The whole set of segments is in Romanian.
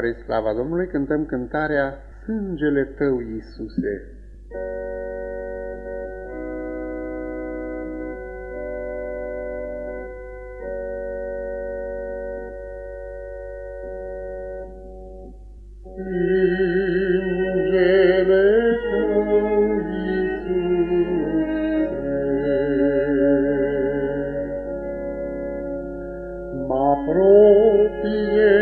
Spre slava Domnului cântăm cântarea Sângele Tău, Iisuse. Sângele Tău, Iisuse, mă apropie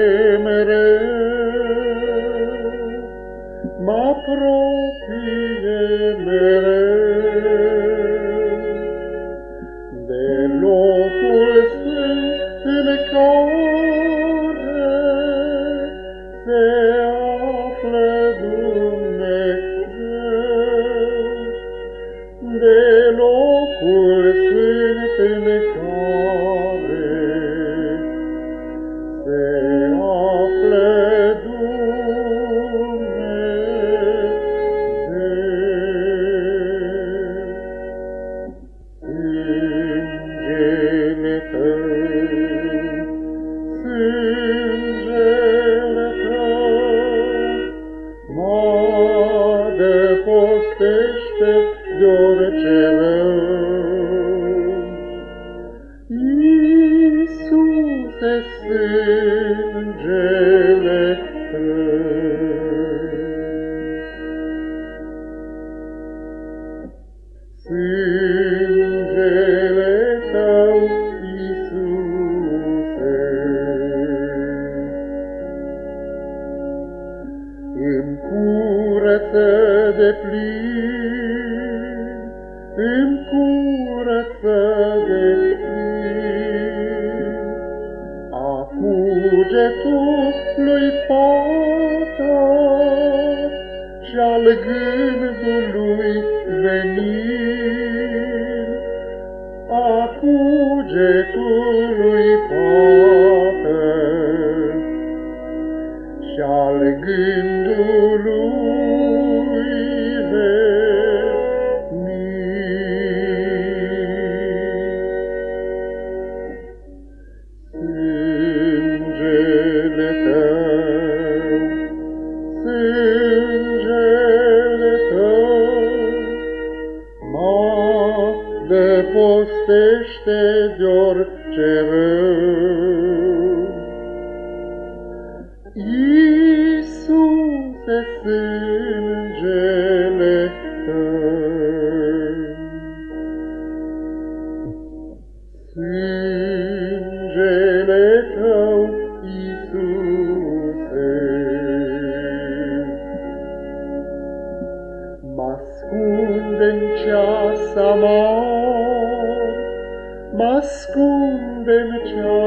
de locul sfânt în care se află Dumnezeu. Sângele tău, sângele tău, mă depostește îmi curăță de plin, Mm-hmm. Depostește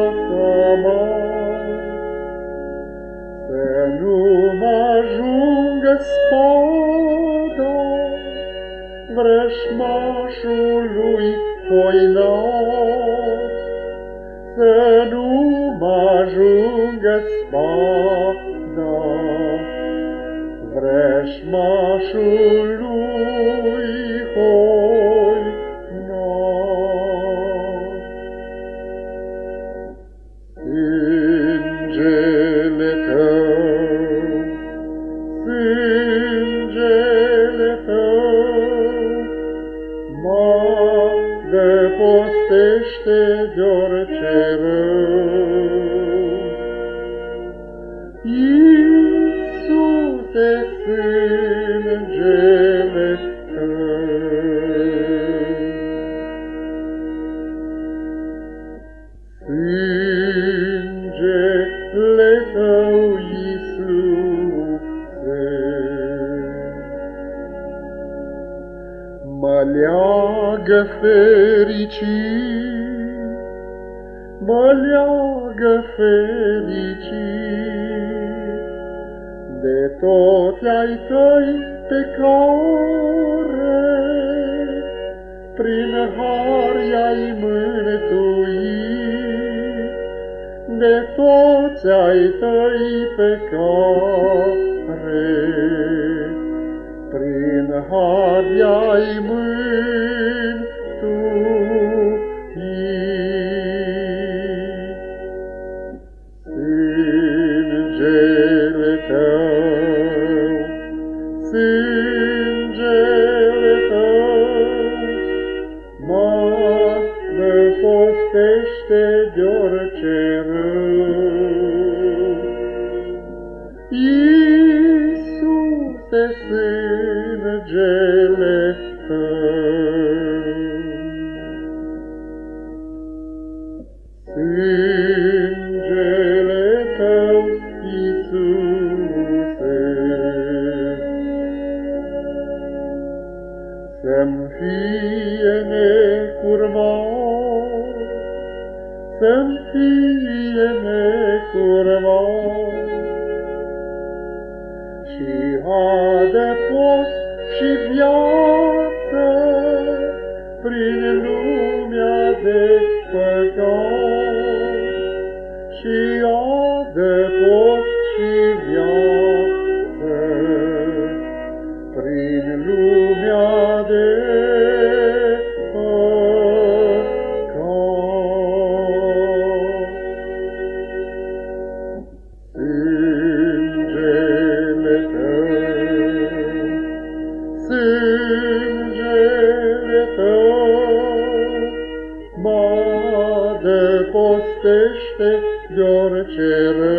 ceasa mare, să nu mă ajungă spada vrășmașului poinar, să nu mă ajungă spada vrășmașului mă depostește de orice rău. Iisuse, sângele mă leagă fericit, mă leagă fericit de toți ai Tăi pe care prin har i-ai mântuit, de toți ai Tăi pe care prin har i-ai mântuit. Sângele Tău. Sângele Tău, Iisuse, Să-mi fie necurmat, Să-mi fie necurmat, Și adăpost Și adăpost și viață Prin lumea de păcat. Sângele Tău, sângele Tău, mă adăpostește de orice rău.